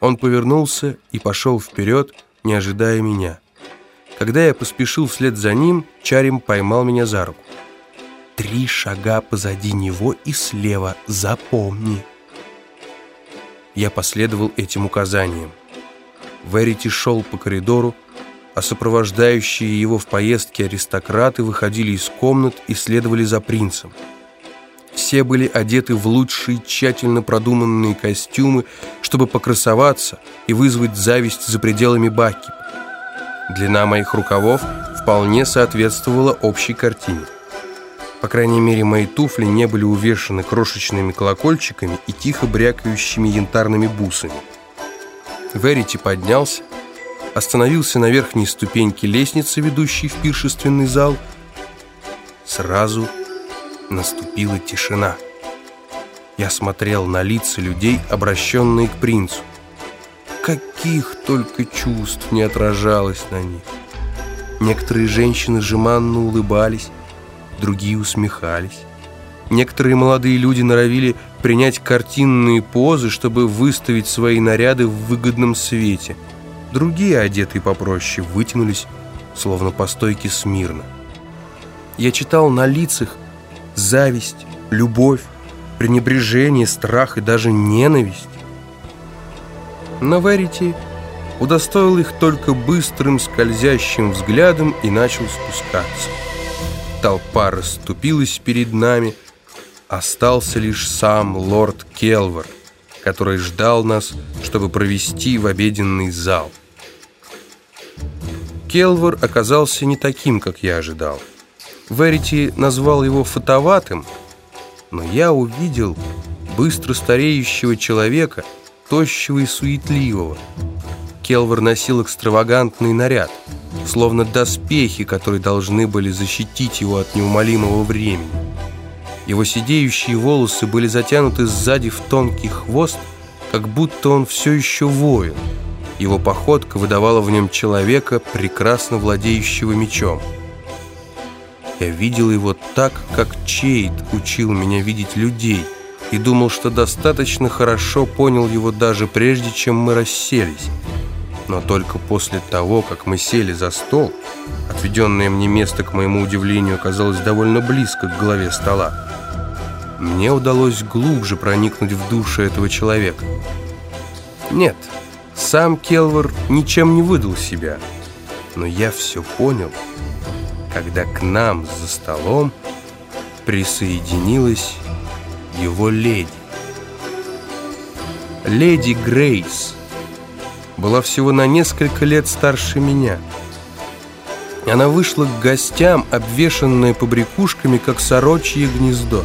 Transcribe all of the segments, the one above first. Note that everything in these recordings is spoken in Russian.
Он повернулся и пошел вперед, не ожидая меня. Когда я поспешил вслед за ним, Чарим поймал меня за руку. «Три шага позади него и слева, запомни!» Я последовал этим указаниям. Верити шел по коридору, а сопровождающие его в поездке аристократы выходили из комнат и следовали за принцем. Все были одеты в лучшие тщательно продуманные костюмы, чтобы покрасоваться и вызвать зависть за пределами Баки. Длина моих рукавов вполне соответствовала общей картине. По крайней мере, мои туфли не были увешаны крошечными колокольчиками и тихо брякающими янтарными бусами. Верити поднялся, остановился на верхней ступеньке лестницы, ведущей в пиршественный зал. Сразу наступила тишина. Я смотрел на лица людей, обращенные к принцу. Каких только чувств не отражалось на них. Некоторые женщины жеманно улыбались, другие усмехались. Некоторые молодые люди норовили принять картинные позы, чтобы выставить свои наряды в выгодном свете. Другие, одетые попроще, вытянулись, словно по стойке смирно. Я читал на лицах зависть, любовь, пренебрежение, страх и даже ненависть. Но Верити удостоил их только быстрым скользящим взглядом и начал спускаться. Толпа расступилась перед нами, остался лишь сам лорд Келвер, который ждал нас, чтобы провести в обеденный зал. Келвер оказался не таким, как я ожидал. Верити назвал его фотоватым, но я увидел быстро стареющего человека, тощего и суетливого. Келвер носил экстравагантный наряд, словно доспехи, которые должны были защитить его от неумолимого времени. Его сидеющие волосы были затянуты сзади в тонкий хвост, как будто он все еще воин. Его походка выдавала в нем человека, прекрасно владеющего мечом. Я видел его так, как Чейд учил меня видеть людей, и думал, что достаточно хорошо понял его даже прежде, чем мы расселись. Но только после того, как мы сели за стол, отведенное мне место, к моему удивлению, оказалось довольно близко к голове стола, мне удалось глубже проникнуть в душу этого человека. Нет, сам Келвер ничем не выдал себя, но я все понял — когда к нам за столом присоединилась его леди. Леди Грейс была всего на несколько лет старше меня. Она вышла к гостям, обвешанная побрякушками, как сорочье гнездо.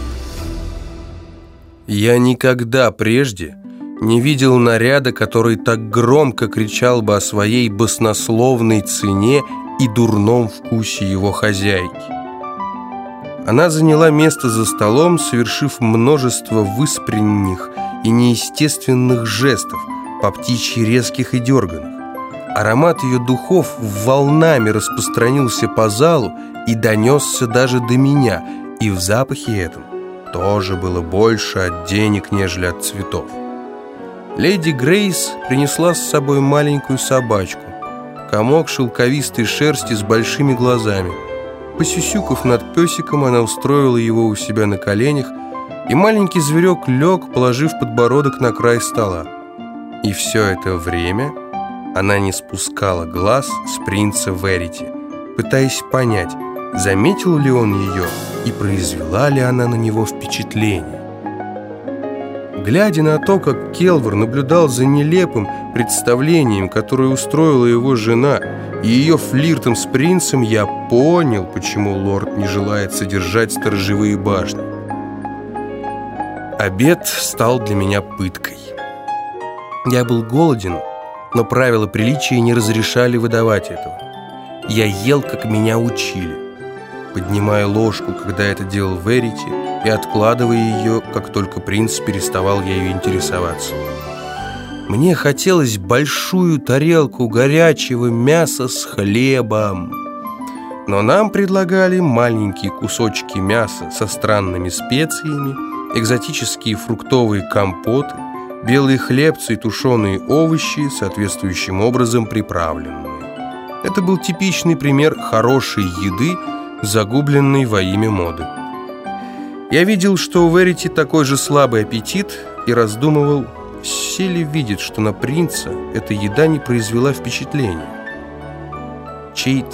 Я никогда прежде не видел наряда, который так громко кричал бы о своей баснословной цене и дурном вкусе его хозяйки. Она заняла место за столом, совершив множество выспренних и неестественных жестов, по птичьи резких и дерганых. Аромат ее духов волнами распространился по залу и донесся даже до меня, и в запахе этом тоже было больше от денег, нежели от цветов. Леди Грейс принесла с собой маленькую собачку, комок шелковистой шерсти с большими глазами. Посюсюков над песиком, она устроила его у себя на коленях, и маленький зверек лег, положив подбородок на край стола. И все это время она не спускала глаз с принца Верити, пытаясь понять, заметил ли он ее и произвела ли она на него впечатление. Глядя на то, как Келвер наблюдал за нелепым представлением, которое устроила его жена, и ее флиртом с принцем, я понял, почему лорд не желает содержать сторожевые башни. Обед стал для меня пыткой. Я был голоден, но правила приличия не разрешали выдавать этого. Я ел, как меня учили поднимая ложку, когда это делал Верити, и откладывая ее, как только принц переставал ею интересоваться. Мне хотелось большую тарелку горячего мяса с хлебом. Но нам предлагали маленькие кусочки мяса со странными специями, экзотические фруктовые компоты, белые хлебцы и тушеные овощи, соответствующим образом приправленные. Это был типичный пример хорошей еды, загубленной во имя моды. Я видел, что у Верити такой же слабый аппетит и раздумывал, все ли видят, что на принца эта еда не произвела впечатления. Чейт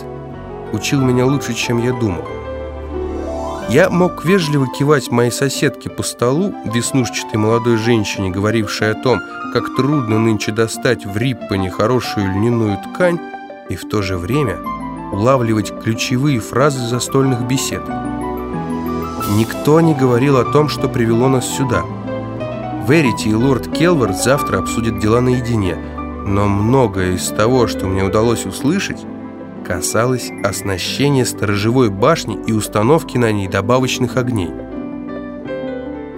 учил меня лучше, чем я думал. Я мог вежливо кивать моей соседке по столу, веснушчатой молодой женщине, говорившей о том, как трудно нынче достать в Риппане хорошую льняную ткань, и в то же время улавливать ключевые фразы застольных бесед. Никто не говорил о том, что привело нас сюда. Верити и лорд Келвард завтра обсудят дела наедине, но многое из того, что мне удалось услышать, касалось оснащения сторожевой башни и установки на ней добавочных огней.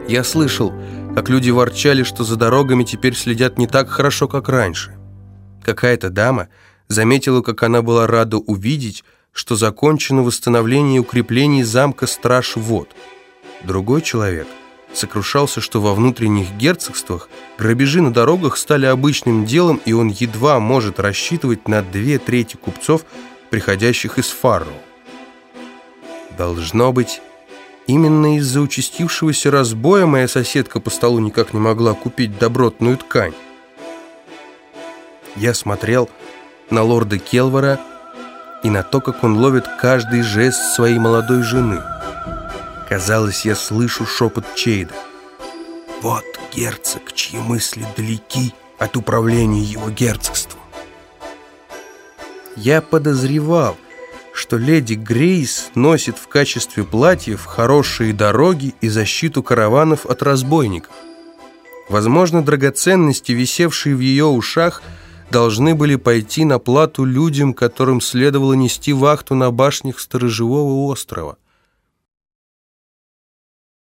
Я слышал, как люди ворчали, что за дорогами теперь следят не так хорошо, как раньше. Какая-то дама заметила, как она была рада увидеть, что закончено восстановление укреплений замка Страж Вод. Другой человек сокрушался, что во внутренних герцогствах грабежи на дорогах стали обычным делом, и он едва может рассчитывать на две трети купцов, приходящих из Фарру. Должно быть, именно из-за участившегося разбоя моя соседка по столу никак не могла купить добротную ткань. Я смотрел на лорда Келвара и на то, как он ловит каждый жест своей молодой жены. Казалось, я слышу шепот Чейда. «Вот герцог, чьи мысли далеки от управления его герцогством». Я подозревал, что леди Грейс носит в качестве платьев хорошие дороги и защиту караванов от разбойников. Возможно, драгоценности, висевшие в ее ушах – должны были пойти на плату людям, которым следовало нести вахту на башнях сторожевого острова.